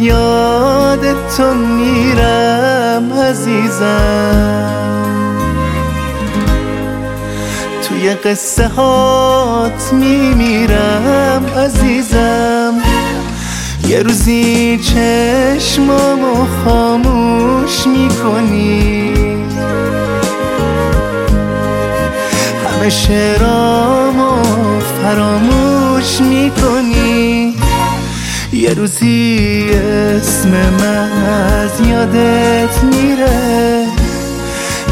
یاد تو میرم عزیزم. توی قصه هات میمیرم عزیزم. یه روزی چشمامو خاموش می‌کنی. همه شعرامو فراموش می‌کنی. یه روزی اسم من از یادت میره.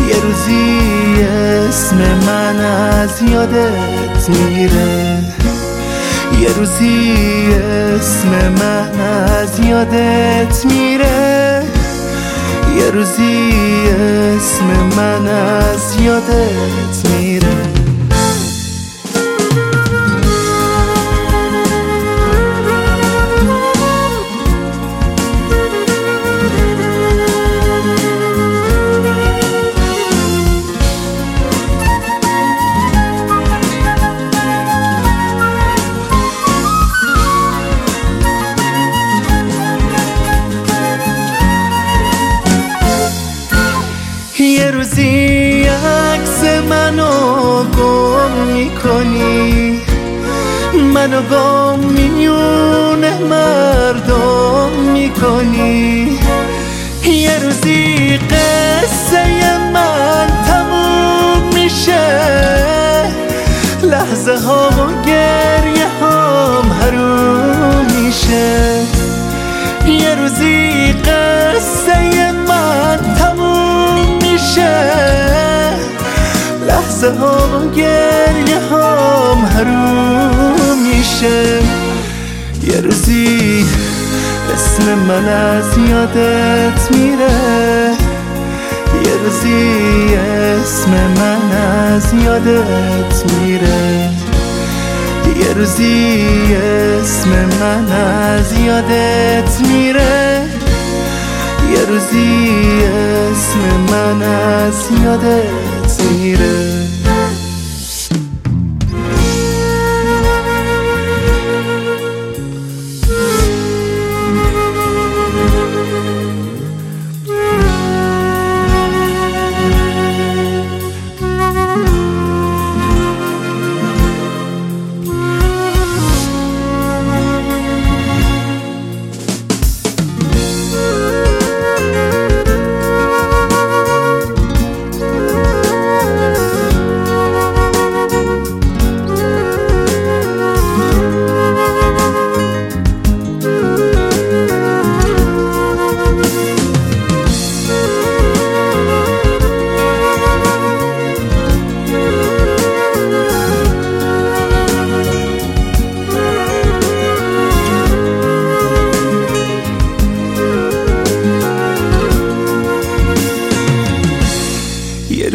یه روزی اسم من از یادت میره. یه روزی اسم من از یادت میره. یه روزی اسم من از یادت میره. روزی عکس منو گم می‌کنی. منو گم میونه مردم می‌کنی. یه روزی قصه من تموم میشه. لحظه ها و گریه هم حروم میشه. یه روزی قصه لحظه ها و گریه هم حروم میشه. یه روزی اسم من از یادت میره. یه روزی اسم من از یادت میره. یه روزی اسم من از یادت میره. یه روزی اسم من از یادت میره.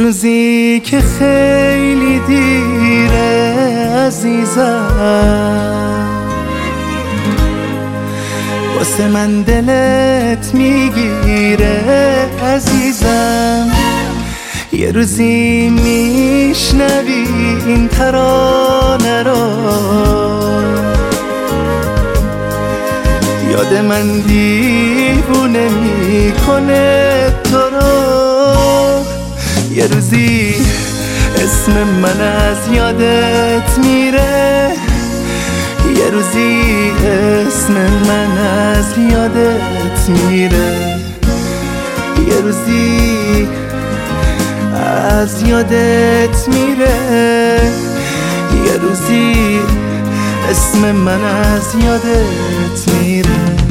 روزی که خیلی دیره عزیزم. واسه من دلت می‌گیره عزیزم. یه روزی میشنوی این ترانه رو. یاد من دیوونه می‌کنه تو رو. یه روزی اسم من از یادت میره. یه روزی اسم من از یادت میره. یه روزی از یادت میره. یه روزی اسم من از یادت میره.